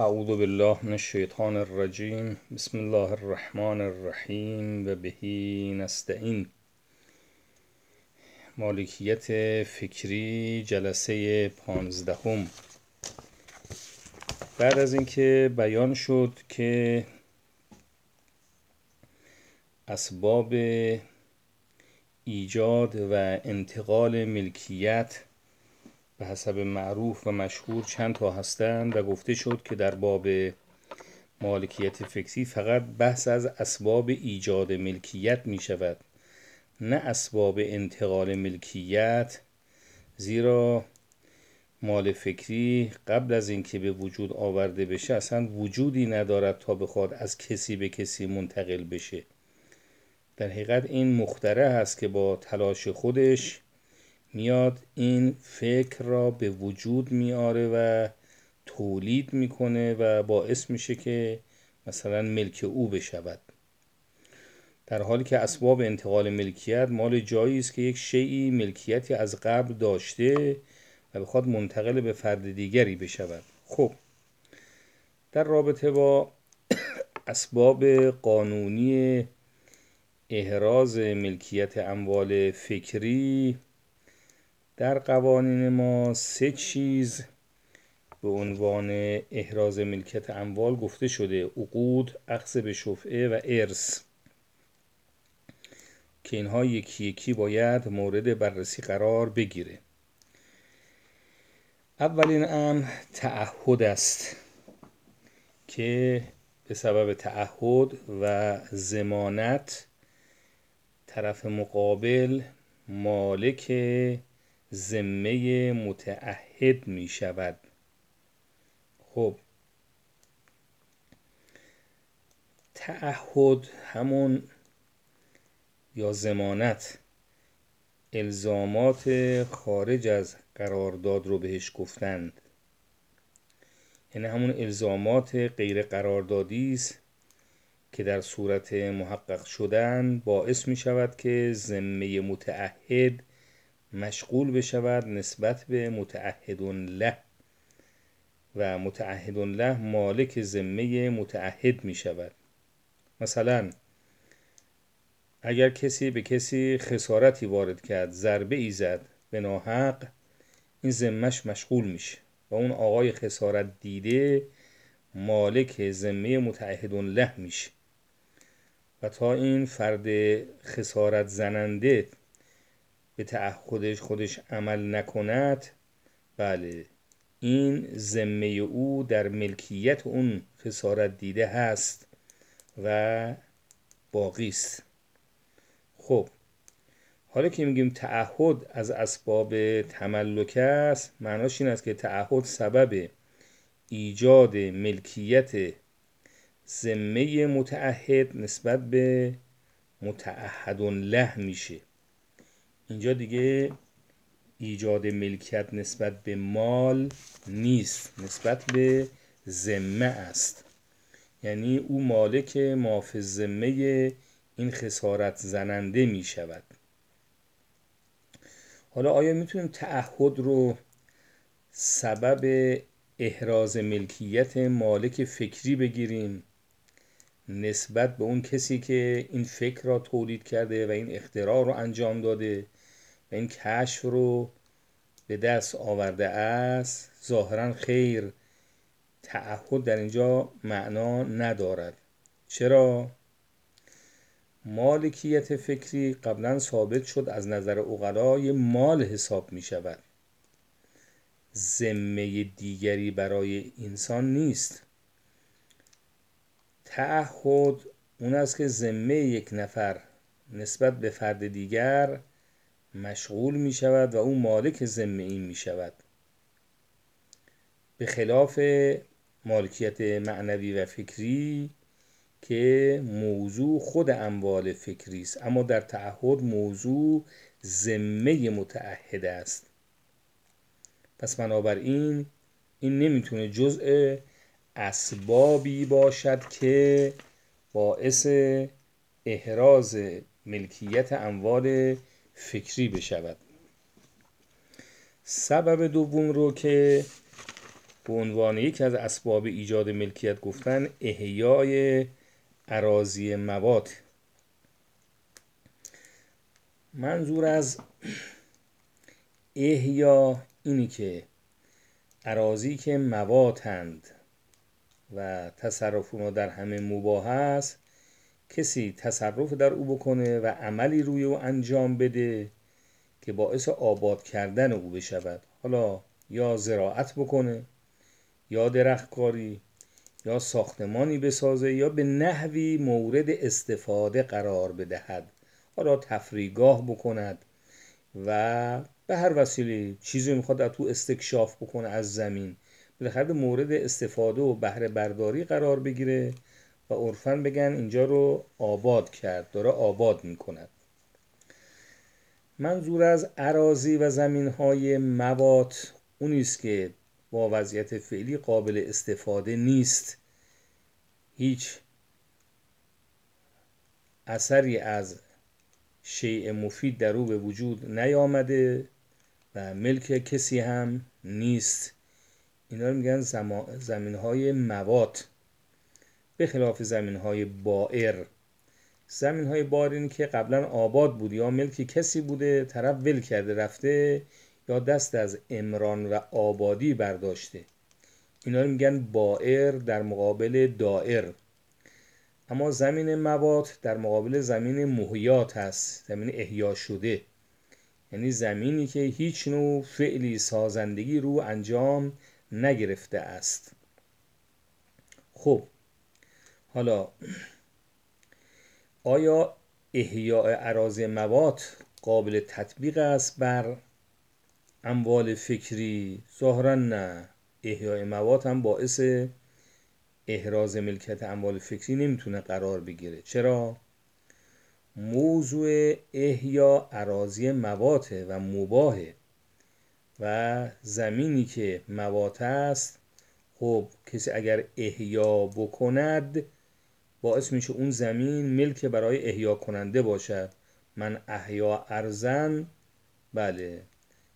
اعوذ بالله من الشیطان الرجیم بسم الله الرحمن الرحیم و بهی نستعین. مالکیت فکری جلسه پانزدهم. بعد از اینکه بیان شد که اسباب ایجاد و انتقال ملکیت به حسب معروف و مشهور چند تا هستند و گفته شد که در باب مالکیت فکری فقط بحث از اسباب ایجاد ملکیت می شود نه اسباب انتقال ملکیت زیرا مال فکری قبل از اینکه به وجود آورده بشه اصلا وجودی ندارد تا بخواد از کسی به کسی منتقل بشه. در حقیقت این مختره هست که با تلاش خودش میاد این فکر را به وجود میاره و تولید می‌کنه و باعث میشه که مثلا ملک او بشود. در حالی که اسباب انتقال ملکیت مال جایی است که یک شیعی ملکیتی از قبل داشته و بخواد منتقل به فرد دیگری بشود. خب در رابطه با اسباب قانونی احراز ملکیت اموال فکری در قوانین ما سه چیز به عنوان احراز ملکیت اموال گفته شده عقود، اخذ به شفعه و ارث. که اینها یکی یکی باید مورد بررسی قرار بگیره. اولین امر تعهد است که به سبب تعهد و زمانت طرف مقابل مالک ذمه متعهد می شود خب. تعهد همون یا زمانت الزامات خارج از قرارداد رو بهش گفتند. یعنی همون الزامات غیر قراردادی است که در صورت محقق شدن باعث می شود که ذمه متعهد مشغول بشود نسبت به متعهد له. و متعهد له مالک ذمه متعهد می شود مثلا اگر کسی به کسی خسارتی وارد کرد ضربه ای زد به ناحق این ذمهش مشغول میشه. و اون آقای خسارت دیده مالک ذمه متعهد له میشه. و تا این فرد خسارت زننده به تعهدش خودش عمل نکند. بله. این ذمه او در ملکیت اون خسارت دیده هست و باقی است. خب. حالا که میگیم تعهد از اسباب تملک است معناش این است که تعهد سبب ایجاد ملکیت ذمه متعهد نسبت به متعهد له میشه. اینجا دیگه ایجاد ملکیت نسبت به مال نیست نسبت به ذمه است. یعنی او مالک ماف ذمه این خسارت زننده می شود. حالا آیا می‌تونیم تعهد رو سبب احراز ملکیت مالک فکری بگیریم؟ نسبت به اون کسی که این فکر را تولید کرده و این اختراع رو انجام داده و این کشف رو به دست آورده است ظاهرا خیر تعهد در اینجا معنا ندارد. چرا؟ مالکیت فکری قبلا ثابت شد از نظر اقلای مال حساب می شود. ذمه دیگری برای انسان نیست. تعهد اون است که ذمه یک نفر نسبت به فرد دیگر مشغول می شود و او مالک ذمه این می شود. به خلاف مالکیت معنوی و فکری که موضوع خود اموال فکری است اما در تعهد موضوع ذمه متعهد است. پس بنابراین این نمی‌تونه جزء اسبابی باشد که باعث احراز ملکیت اموال فکری بشود. سبب دوم رو که به عنوان یکی از اسباب ایجاد ملکیت گفتن احیای عراضی مواد. منظور از احیا اینی که عراضی که مواتند و تصرف اونا در همه مباه است. کسی تصرف در او بکنه و عملی روی او انجام بده که باعث آباد کردن او بشود. حالا یا زراعت بکنه یا درختکاری یا ساختمانی بسازه یا به نحوی مورد استفاده قرار بدهد. حالا تفریگاه بکند و به هر وسیله چیزی می‌خواد از تو استکشاف بکنه از زمین. بالاخره مورد استفاده و بهره برداری قرار بگیره و عرفا بگن اینجا رو آباد کرد داره آباد می‌کند. منظور از عراضی و زمین های موات اونی است که با وضعیت فعلی قابل استفاده نیست. هیچ اثری از شیء مفید در او به وجود نیامده و ملک کسی هم نیست. اینا رو میگن زمین های موات به خلاف زمین های بائر. زمین های بارین که قبلا آباد بود یا ملک کسی بوده طرف ول کرده رفته یا دست از امران و آبادی برداشته. اینا رو میگن بائر در مقابل دائر. اما زمین مواد در مقابل زمین محیات هست. زمین احیا شده. یعنی زمینی که هیچ نوع فعلی سازندگی رو انجام نگرفته است. خب حالا آیا احیاء عراض مواد قابل تطبیق است بر اموال فکری؟ ظاهرا نه. احیاء مواد هم باعث احراز ملکت اموال فکری نمی‌تونه قرار بگیره. چرا؟ موضوع احیا عراضی مواته و مباهه. و زمینی که موات است خب کسی اگر احیا بکند باعث میشه اون زمین ملک برای احیا کننده باشد. من احیا ارزن بله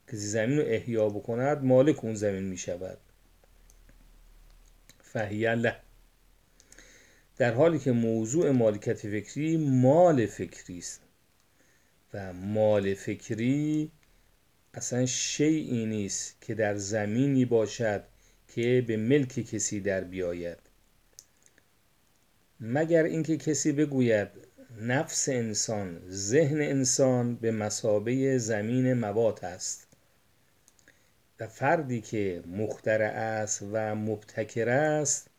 کسی زمین رو احیا بکند مالک اون زمین می‌شود. فهیه در حالی که موضوع مالکت فکری مال فکری است و مال فکری اصلا شیعی نیست که در زمینی باشد که به ملک کسی در بیاید. مگر اینکه کسی بگوید نفس انسان ذهن انسان به مسابه زمین موات است و فردی که مخترع است و مبتکر است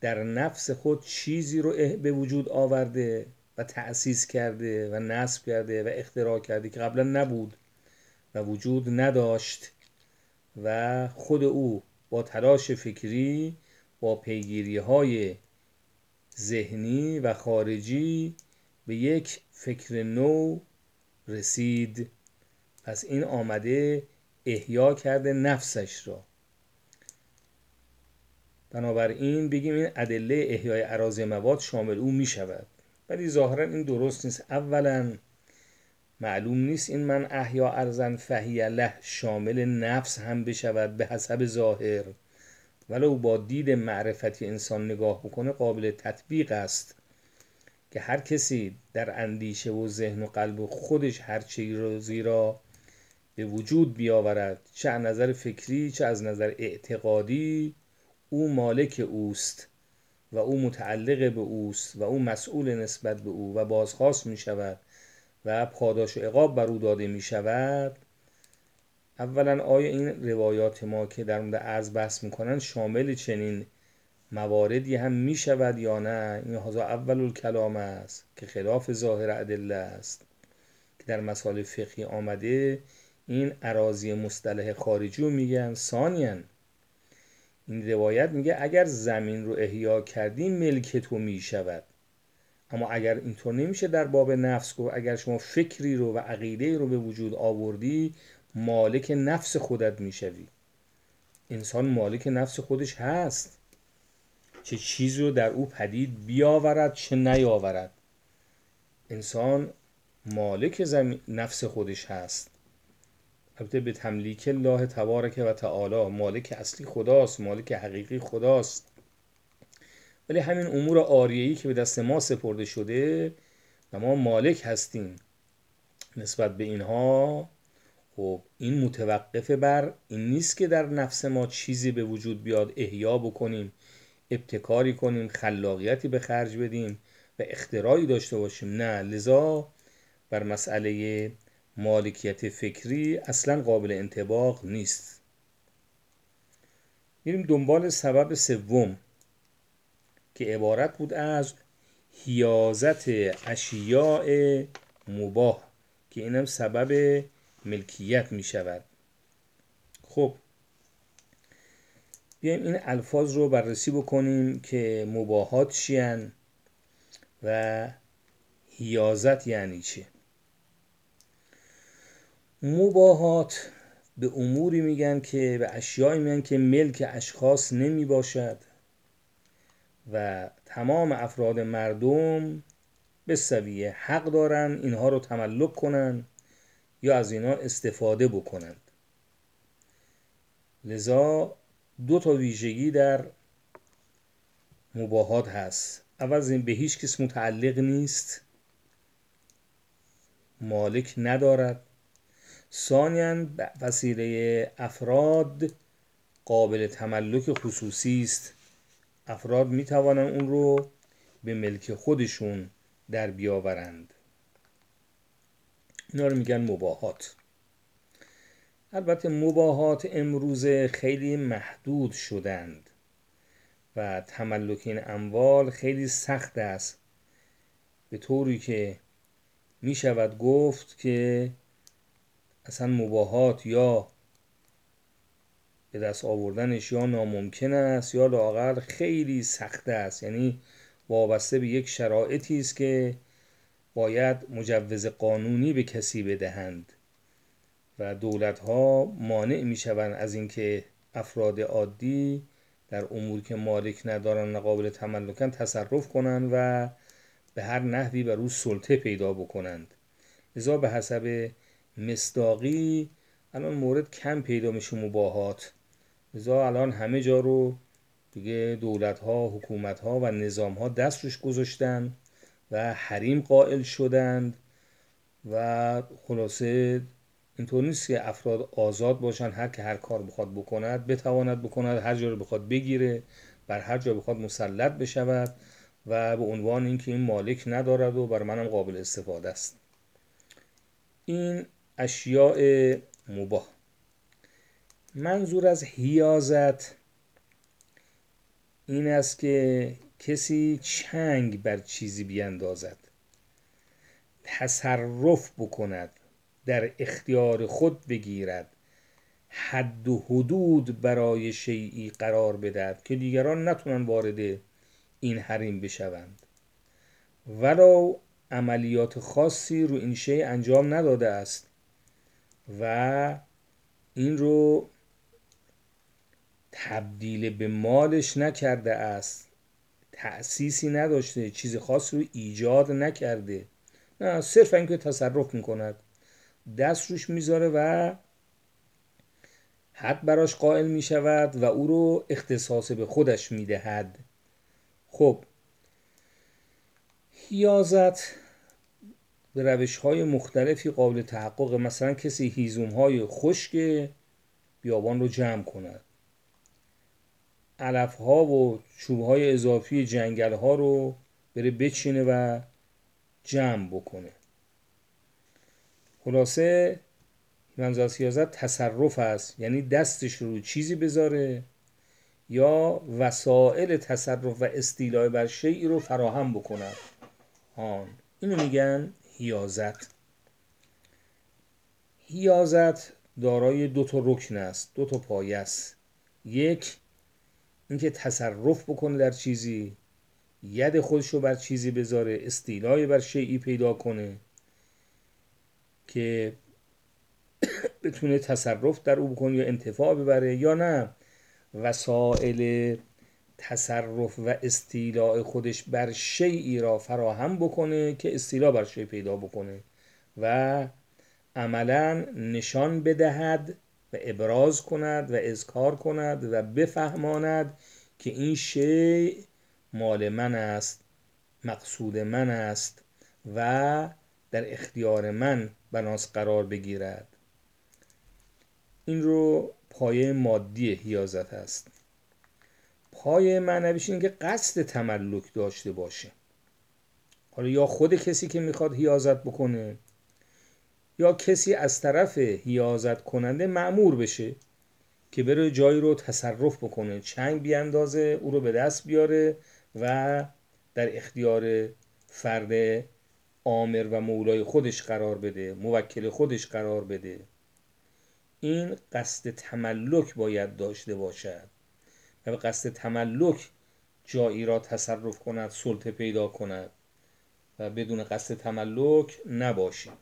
در نفس خود چیزی رو به وجود آورده و تأسیس کرده و نصب کرده و اختراع کرده که قبلا نبود. وجود نداشت و خود او با تلاش فکری با پیگیری های ذهنی و خارجی به یک فکر نو رسید. پس این آمده احیا کرده نفسش را. بنابراین بگیم این ادله احیای عراضی مواد شامل او می شود ولی ظاهرا این درست نیست. اولا معلوم نیست این من احیا ارزن فهی له شامل نفس هم بشود به حسب ظاهر. ولو با دید معرفتی انسان نگاه بکنه قابل تطبیق است. که هر کسی در اندیشه و ذهن و قلب خودش هر چیزی را به وجود بیاورد چه از نظر فکری چه از نظر اعتقادی او مالک اوست و او متعلق به اوست و او مسئول نسبت به او و بازخواست می شود و پاداش و عقاب بر او داده می شود اولا آیا این روایات ما که در مورد ارز بحث می‌کنن شامل چنین مواردی هم می شود یا نه؟ این هذا اول الکلام است که خلاف ظاهر ادله است که در مسائل فقهی آمده. این عراضی مصطلح خارجی رو میگن. ثانیا این روایت میگه اگر زمین رو احیا کردی ملک تو می‌شود. اما اگر اینطور نمیشه در باب نفس گفت اگر شما فکری رو و عقیده رو به وجود آوردی مالک نفس خودت می‌شوی. انسان مالک نفس خودش هست. چه چیزی رو در او پدید بیاورد چه نیاورد. انسان مالک زمین نفس خودش هست. البته به تملیک الله تبارک و تعالی مالک اصلی خداست مالک حقیقی خداست. ولی همین امور آریهی که به دست ما سپرده شده و ما مالک هستیم نسبت به اینها خب این متوقفه بر این نیست که در نفس ما چیزی به وجود بیاد احیا بکنیم ابتکاری کنیم خلاقیتی به خرج بدیم و اختراعی داشته باشیم. نه لذا بر مسئله مالکیت فکری اصلا قابل انتباق نیست. میریم دنبال سبب سوم. که عبارت بود از حیازت اشیاء مباه که اینم سبب ملکیت می شود خب بیایم این الفاظ رو بررسی بکنیم که مباهات چیان و حیازت یعنی چه. مباهات به اموری میگن که به اشیایی میگن که ملک اشخاص نمی باشد و تمام افراد مردم به سویه حق دارن اینها رو تملک کنن یا از اینها استفاده بکنند. لذا دو تا ویژگی در مباهات هست. اول این به هیچ کس متعلق نیست. مالک ندارد. ثانیا وسیله افراد قابل تملک خصوصی است. افراد می توانند اون رو به ملک خودشون در بیاورند. اینا رو میگن مباهات. البته مباهات امروزه خیلی محدود شدند و تملک این اموال خیلی سخت است. به طوری که می شود گفت که اصلا مباهات یا به دست آوردنش یا ناممکن است یا لاقل خیلی سخت است. یعنی وابسته به یک شرایطی است که باید مجوز قانونی به کسی بدهند و دولت ها مانع می شوند از اینکه افراد عادی در امور که مالک ندارن و قابل تملکن تصرف کنند و به هر نحوی بر او سلطه پیدا بکنند. لذا به حسب مصداقی الان مورد کم پیدا میشه مباهات. لذا الان همه جا رو دیگه دولت ها حکومت ها و نظام ها دست روش گذاشتن و حریم قائل شدند و خلاصه اینطور نیست که افراد آزاد باشن هر که هر کار بخواد بکند بتواند بکند هر جا رو بخواد بگیره بر هر جا بخواد مسلط بشود و به عنوان اینکه این مالک ندارد و بر منم قابل استفاده است. این اشیاء مباه منظور از حیازت این است که کسی چنگ بر چیزی بیندازد تصرف بکند در اختیار خود بگیرد حد و حدود برای شیعی قرار بدهد که دیگران نتونن وارد این حریم بشوند. ولو عملیات خاصی رو این شی انجام نداده است و این رو تبدیل به مالش نکرده است. تأسیسی نداشته چیز خاص رو ایجاد نکرده. نه صرف اینکه تصرف می‌کند. دست روش می‌ذاره و حد براش قائل می‌شود و او رو اختصاص به خودش می‌دهد. خب حیازت به روش های مختلفی قابل تحقق مثلا کسی هیزوم های خشک بیابان رو جمع کند. علف ها و چوب های اضافی جنگل ها رو بره بچینه و جمع بکنه. خلاصه منظور سیازت تصرف است یعنی دستش رو چیزی بذاره یا وسایل تصرف و استیلای بر شیعی رو فراهم بکند آن اینو میگن هیازت هیازت دارای دو تا رکن است دو تا پایه است. یک اینکه تصرف بکنه در چیزی ید خودش رو بر چیزی بذاره استیلای بر شیعی پیدا کنه که بتونه تصرف در او بکنه یا انتفاع ببره یا نه. وسائل تصرف و استیلاء خودش بر شیعی را فراهم بکنه که استیلا بر شیع پیدا بکنه و عملا نشان بدهد و ابراز کند و اذکار کند و بفهماند که این شیء مال من است مقصود من است و در اختیار من بناس قرار بگیرد. این رو پایه مادی هیازت است. پایه معنویش این که قصد تملک داشته باشه. حالا یا خود کسی که می‌خواد هیازت بکنه یا کسی از طرف هیازت کننده معمور بشه که بره جایی رو تصرف بکنه چنگ بیاندازه او رو به دست بیاره و در اختیار فرد آمر و مولای خودش قرار بده موکل خودش قرار بده. این قصد تملک باید داشته باشد و به قصد تملک جایی را تصرف کند سلطه پیدا کند و بدون قصد تملک نباشیم.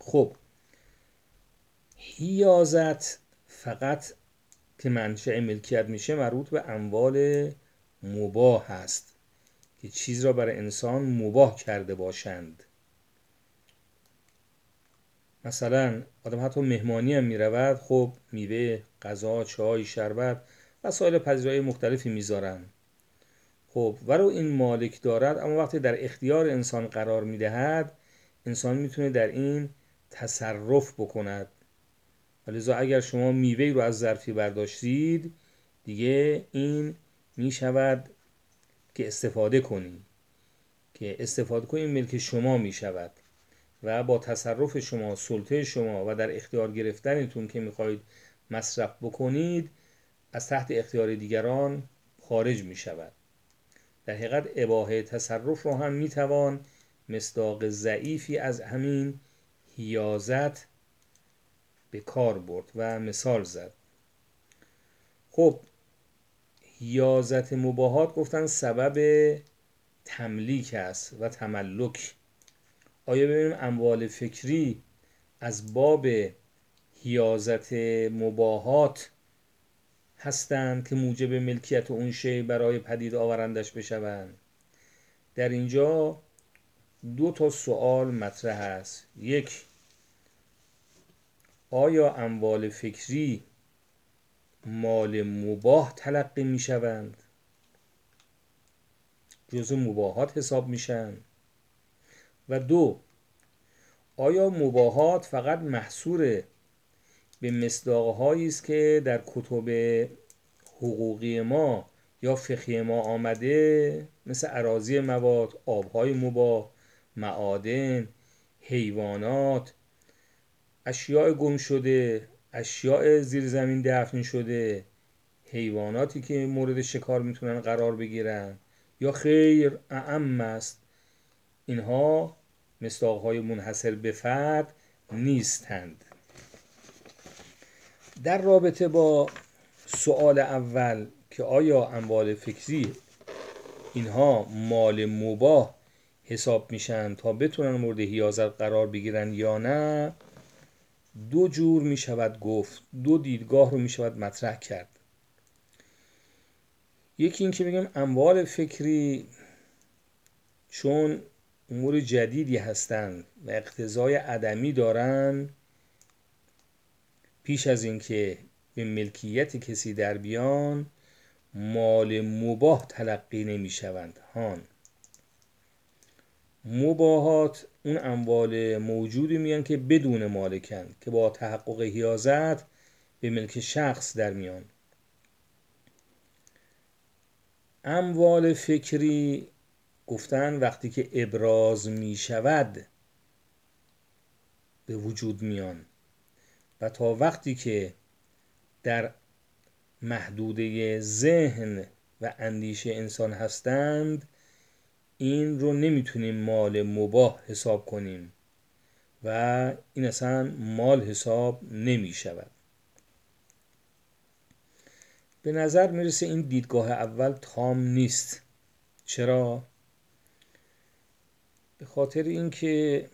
خب هیازت فقط که منشأ ملکیت میشه مربوط به اموال مباه هست که چیز را برای انسان مباه کرده باشند. مثلا آدم حتی مهمانی هم می‌رود خب میوه غذا چای شربت وسایل پذیرایی مختلفی می‌ذارن. خب ولو این مالک دارد اما وقتی در اختیار انسان قرار می‌دهد انسان می‌تونه در این تصرف بکند. ولذا اگر شما میوه رو از ظرفی برداشتید دیگه این می‌شود که استفاده کنید که استفاده کنید ملک شما می‌شود. و با تصرف شما سلطه شما و در اختیار گرفتنتون که می‌خواهید مصرف بکنید از تحت اختیار دیگران خارج می شود در حقیقت اباحه تصرف رو هم می‌توان مصداق ضعیفی از همین هیازت به کار برد و مثال زد. خب هیازت مباهات گفتن سبب تملیک است و تملک. آیا ببینیم اموال فکری از باب هیازت مباهات هستند که موجب ملکیت اون شی برای پدید آورندش بشوند؟ در اینجا دو تا سوال مطرح است. یک آیا اموال فکری مال مباه تلقی می شوند جزو مباهات حساب میشن. و دو آیا مباهات فقط محصور به مصداقهایی است که در کتب حقوقی ما یا فقهی ما آمده مثل عراضی مواد آبهای مباه معادن حیوانات اشیاء گم شده اشیاء زیر زمین دفن شده حیواناتی که مورد شکار می‌تونن قرار بگیرن یا خیر اعم است. اینها مصداقهای منحصر به فرد نیستند. در رابطه با سوال اول که آیا اموال فکری اینها مال مباه حساب میشن تا بتونن مورد حیازت قرار بگیرن یا نه دو جور می شود گفت دو دیدگاه رو می شود مطرح کرد. یکی این که بگم اموال فکری چون امور جدیدی هستند و اقتضای عدمی دارن پیش از اینکه به ملکیت کسی در بیان مال مباه تلقی نمی شوند. هان. مباهات اون اموال موجودی میان که بدون مالکن که با تحقق حیازت به ملک شخص در میان. اموال فکری گفتن وقتی که ابراز می شود به وجود میان و تا وقتی که در محدوده ذهن و اندیشه انسان هستند این رو نمی‌تونیم مال مباه حساب کنیم و این اصلا مال حساب نمی شود. به نظر می‌رسه این دیدگاه اول تام نیست. چرا؟ به خاطر اینکه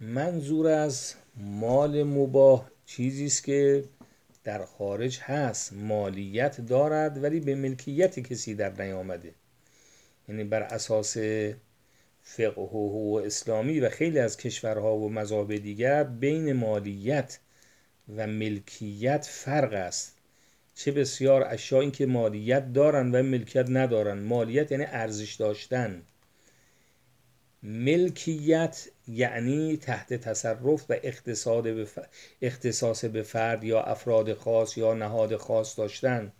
منظور از مال مباه چیزی است که در خارج هست مالیت دارد ولی به ملکیت کسی در نیامده. یعنی بر اساس فقه و اسلامی و خیلی از کشورها و مذاهب دیگر بین مالیت و ملکیت فرق است. چه بسیار اشیاء که مالیت دارن و ملکیت ندارن. مالیت یعنی ارزش داشتن. ملکیت یعنی تحت تصرف و اقتصاد به اختصاص به فرد یا افراد خاص یا نهاد خاص داشتن.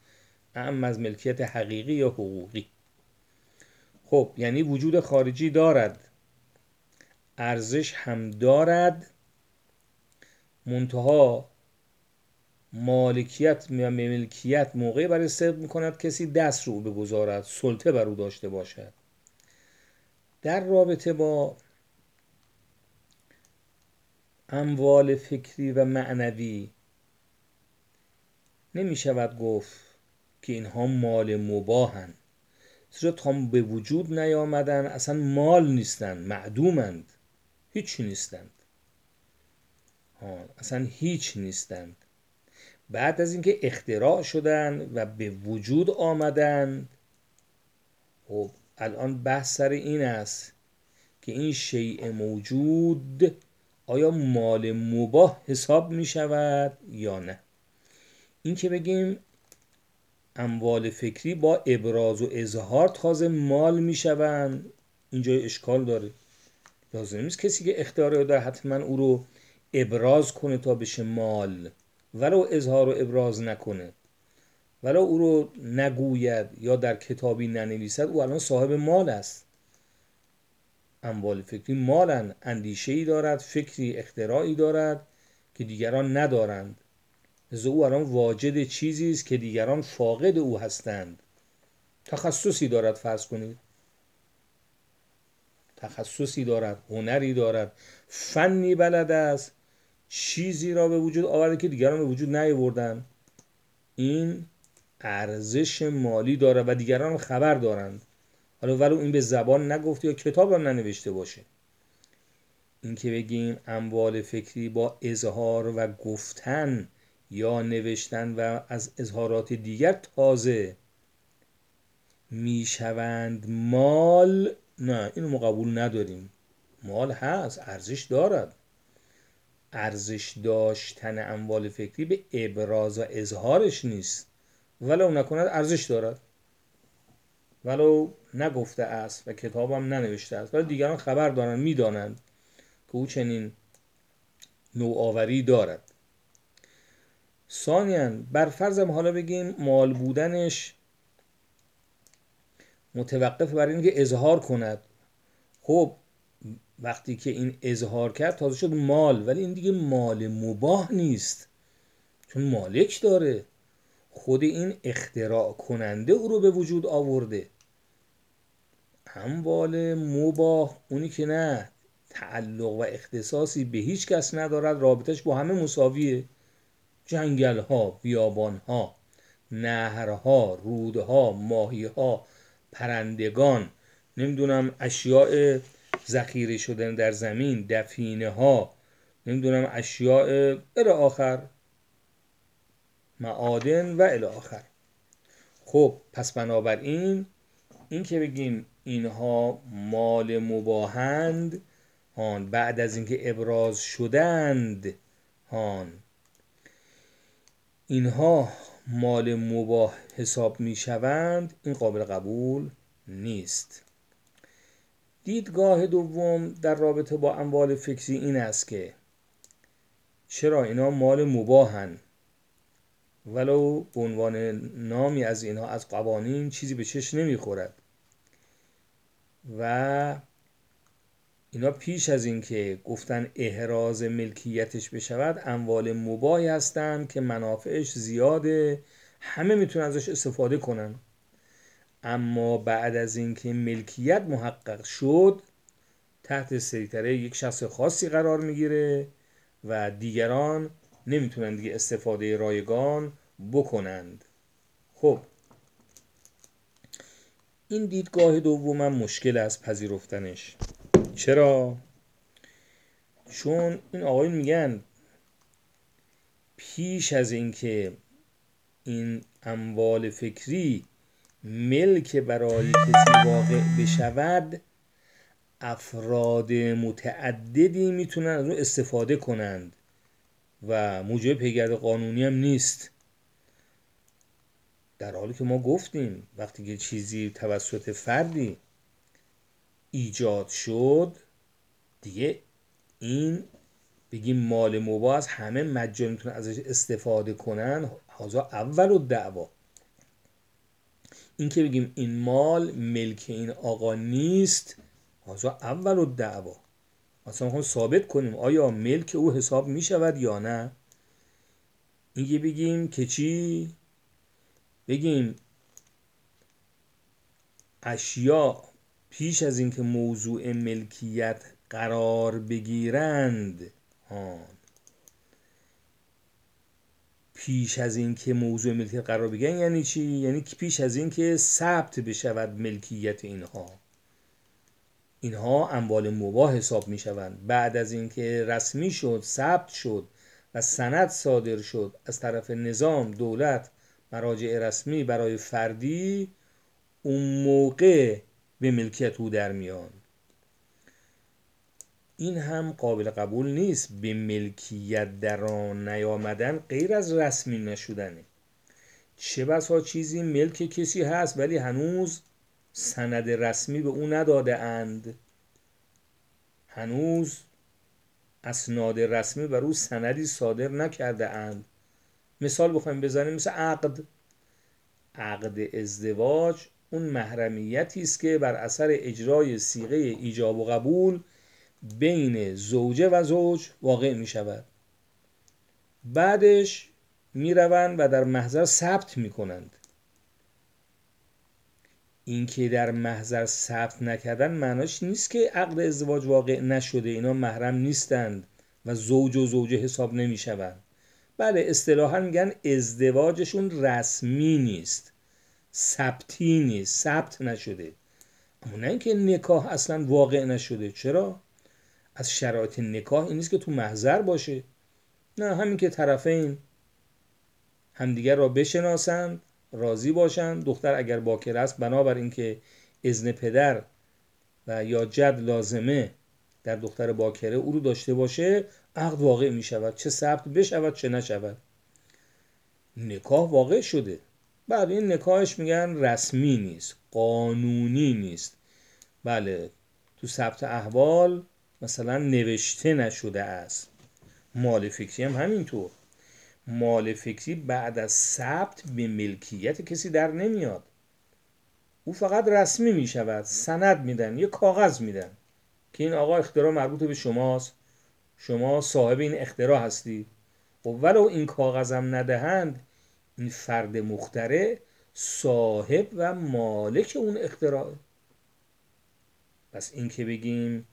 اما از ملکیت حقیقی یا حقوقی. خب یعنی وجود خارجی دارد. ارزش هم دارد. منتها مالکیت یا ملکیت موقعی برای صدق می‌کند کسی دست رو بگذارد سلطه بر او داشته باشد. در رابطه با اموال فکری و معنوی نمی شود گفت که اینها مال مباهند. زیرا تا به وجود نیامدن اصلا مال نیستند معدومند. هیچ نیستند. اصلا هیچ نیستند. بعد از اینکه اختراع شدن و به وجود آمدند خب الان بحث سر این است که این شیء موجود آیا مال مباه حساب می شود یا نه؟ این که بگیم اموال فکری با ابراز و اظهار تازه مال می شوند اینجا اشکال داره. لازم نیست کسی که اختیار داره حتما او رو ابراز کنه تا بشه مال. ولو اظهار و ابراز نکنه. ولو او رو نگوید یا در کتابی ننویسد او الان صاحب مال است. اموال فکری مالن اندیشه ای دارد فکری اختراعی دارد که دیگران ندارند. او الان واجد چیزی است که دیگران فاقد او هستند. تخصصی دارد فرض کنید. تخصصی دارد هنری دارد فنی بلد است. چیزی را به وجود آورده که دیگران به وجود نیاوردند این ارزش مالی داره و دیگران خبر دارند. حالا ولو این به زبان نگفته یا کتاب هم ننوشته باشه. این که بگیم اموال فکری با اظهار و گفتن یا نوشتن و از اظهارات دیگر تازه می‌شوند. مال نه اینو ما قبول نداریم. مال هست ارزش دارد. ارزش داشتن اموال فکری به ابراز و اظهارش نیست. ولو نکند ارزش دارد. ولو نگفته است و کتابم ننوشته است. ولی دیگران خبر دارند می‌دانند که او چنین نوآوری دارد. ثانیا بر فرضم حالا بگیم مال بودنش متوقف بر اینکه اظهار کند. خب وقتی که این اظهار کرد تازه شد مال ولی این دیگه مال مباه نیست. چون مالک داره. خود این اختراع کننده او رو به وجود آورده. اموال مباه اونی که نه تعلق و اختصاصی به هیچ کس ندارد رابطش با همه مساویه. جنگل ها بیابان ها نهرها رودها ماهی ها پرندگان نمی‌دونم اشیاء ذخیره شدن در زمین دفینه ها نمی‌دونم اشیاء الى آخر معادن و الی آخر. خب پس بنابراین این که بگیم اینها مال مباهند هان بعد از اینکه ابراز شدند هان اینها مال مباه حساب می شوند این قابل قبول نیست. دیدگاه دوم در رابطه با اموال فکری این است که چرا اینا مال مباهن ولو به عنوان نامی از اینها از قوانین چیزی به چشم نمی‌خورد. و اینا پیش از اینکه گفتن احراز ملکیتش بشود اموال مباهی هستند که منافعش زیاده همه می‌تونن ازش استفاده کنن. اما بعد از اینکه ملکیت محقق شد تحت سیطره یک شخص خاصی قرار می‌گیره و دیگران نمی‌تونن دیگه استفاده رایگان بکنند. خب. این دیدگاه دوم مشکل است پذیرفتنش. چرا؟ چون این آقایون میگن پیش از اینکه این اموال فکری ملک برای کسی واقع بشود افراد متعددی می‌تونن از اون استفاده کنند و موجب پیگرد قانونی هم نیست. در حالی که ما گفتیم وقتی که چیزی توسط فردی ایجاد شد دیگه این بگیم مال مباح از همه مجانی می‌تونن ازش استفاده کنن حاضر اول و دعوا. این که بگیم این مال ملک این آقا نیست حاضر اول و دعوا. مثلا می‌خوام ثابت کنیم آیا ملک او حساب می‌شود یا نه؟ اینکه بگیم که چی؟ بگیم اشیا پیش از اینکه موضوع ملکیت قرار بگیرند پیش از اینکه موضوع ملکیت قرار بگیرند یعنی چی؟ یعنی پیش از اینکه ثبت بشود ملکیت اینها. اینها اموال مباه حساب می شوند بعد از اینکه رسمی شد ثبت شد و سند صادر شد از طرف نظام دولت مراجع رسمی برای فردی اون موقع به ملکیت او در میان. این هم قابل قبول نیست. به ملکیت در آن نیامدن غیر از رسمی نشدنه. چه بسا چیزی ملک کسی هست ولی هنوز سند رسمی به او نداده اند. هنوز اسناد رسمی بر او سندی صادر نکرده اند. مثال بخوایم بزنیم مثل عقد. عقد ازدواج اون محرمیتی است که بر اثر اجرای سیغه ایجاب و قبول بین زوجه و زوج واقع می شود بعدش می روند و در محضر ثبت می کنند اینکه در محضر ثبت نکردن معناش نیست که عقد ازدواج واقع نشده اینا محرم نیستند و زوج و زوجه حساب نمی شوند بله اصطلاحا میگن ازدواجشون رسمی نیست. ثبتی نیست ثبت نشده. اما نه اینکه نکاح اصلا واقع نشده. چرا؟ از شرایط نکاح این نیست که تو محضر باشه. نه همین که طرفین همدیگر را بشناسند راضی باشند. دختر اگر باکر است بنابر اینکه اذن پدر و یا جد لازمه در دختر باکره او رو داشته باشه عقد واقع می شود چه ثبت بشود چه نشود. نکاح واقع شده. بعد این نکاحش میگن رسمی نیست قانونی نیست. بله تو ثبت احوال مثلا نوشته نشده است. مال فکری هم همینطور. مال فکری بعد از ثبت به ملکیت کسی در نمیاد. او فقط رسمی می شود سند میدن یه کاغذ میدن که این آقا اختراع مربوط به شماست. شما صاحب این اختراع هستی و ولو این کاغذم ندهند این فرد مختره صاحب و مالک اون اختراع. پس این که بگیم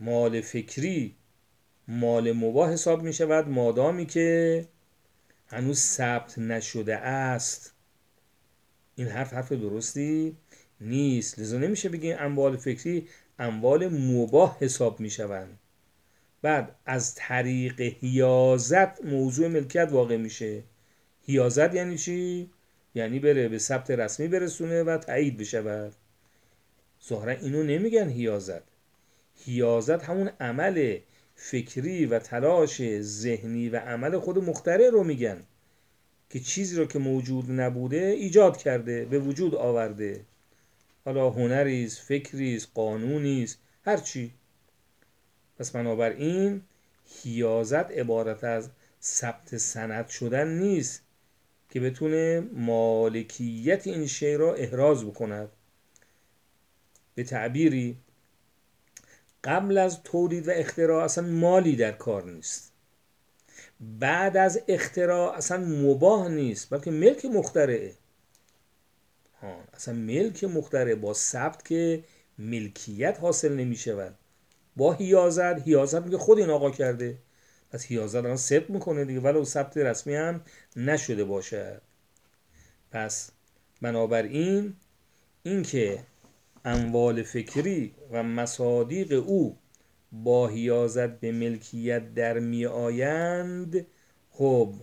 مال فکری مال مباه حساب می شود مادامی که هنوز ثبت نشده است. این حرف حرف درستی نیست. لذا نمیشه بگیم اموال فکری اموال مباه حساب می شوند بعد از طریق هیازت موضوع ملکیت واقع میشه. هیازت یعنی چی؟ یعنی بره به ثبت رسمی برسونه و تایید بشود ظاهرا اینو نمیگن هیازت هیازت همون عمل فکری و تلاش ذهنی و عمل خود مختره رو میگن که چیزی رو که موجود نبوده ایجاد کرده به وجود آورده. حالا هنریست فکریست قانونیست هرچی پس بنابراین هیازت عبارت از ثبت سند شدن نیست. که بتونه مالکیت این شی را احراز بکند. به تعبیری قبل از تولید و اختراع اصلا مالی در کار نیست. بعد از اختراع اصلا مباه نیست بلکه ملک مخترعه. ها اصلا ملک مخترع با ثبت که ملکیت حاصل نمی شود با هیازت هیازت میگه خود این آقا کرده. پس هیازت الان ثبت می‌کنه دیگه ولو ثبت رسمی هم نشده باشد پس بنابراین اینکه اموال فکری و مصادیق او با هیازت به ملکیت در می آیند خب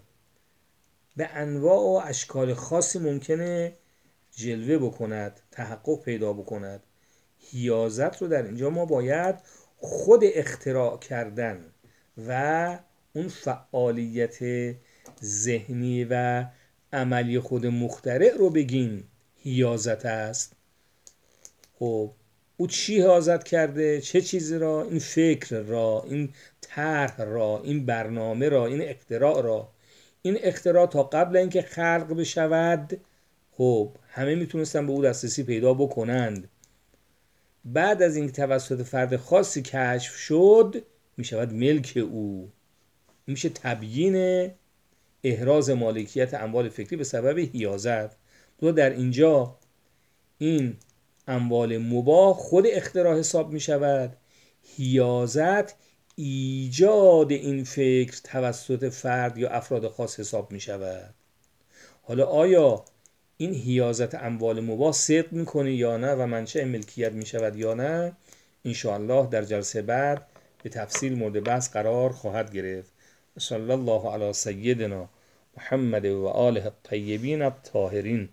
به انواع و اشکال خاصی ممکنه جلوه بکند تحقق پیدا بکند. هیازت رو در اینجا ما باید خود اختراع کردن. و اون فعالیت ذهنی و عملی خود مخترع رو بگیم هیازت است. خب او چی حاضت کرده؟ چه چیزی را؟ این فکر را این طرح را این برنامه را این اختراع را. این اختراع تا قبل اینکه خلق بشود خب همه می‌تونستن به او دسترسی پیدا بکنند. بعد از اینکه توسط فرد خاصی کشف شد می‌شود ملک او. میشه تبیین احراز مالکیت اموال فکری به سبب هیازت تو در اینجا این اموال مباه خود اختراع حساب می شود هیازت ایجاد این فکر توسط فرد یا افراد خاص حساب می شود حالا آیا این هیازت اموال مباه صدق می‌کنه یا نه و منشأ ملکیت می شود یا نه؟ انشاءالله در جلسه بعد به تفصیل مورد بحث قرار خواهد گرفت. صلی الله علی سیدنا محمد و آله الطیبین الطاهرین.